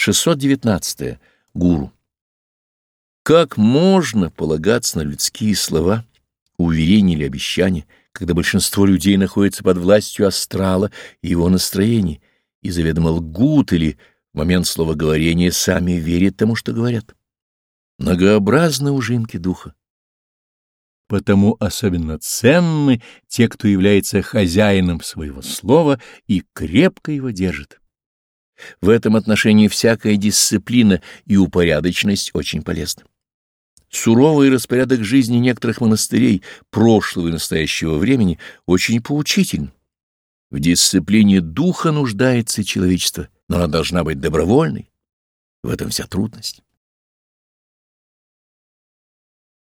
619. -е. Гуру. Как можно полагаться на людские слова, уверения или обещания, когда большинство людей находится под властью астрала и его настроений, и заведомо лгут или в момент словоговорения сами верят тому, что говорят? Многообразны ужимки духа. Потому особенно ценны те, кто является хозяином своего слова и крепко его держит. В этом отношении всякая дисциплина и упорядоченность очень полезны. Суровый распорядок жизни некоторых монастырей прошлого и настоящего времени очень поучителен. В дисциплине духа нуждается человечество, но она должна быть добровольной. В этом вся трудность.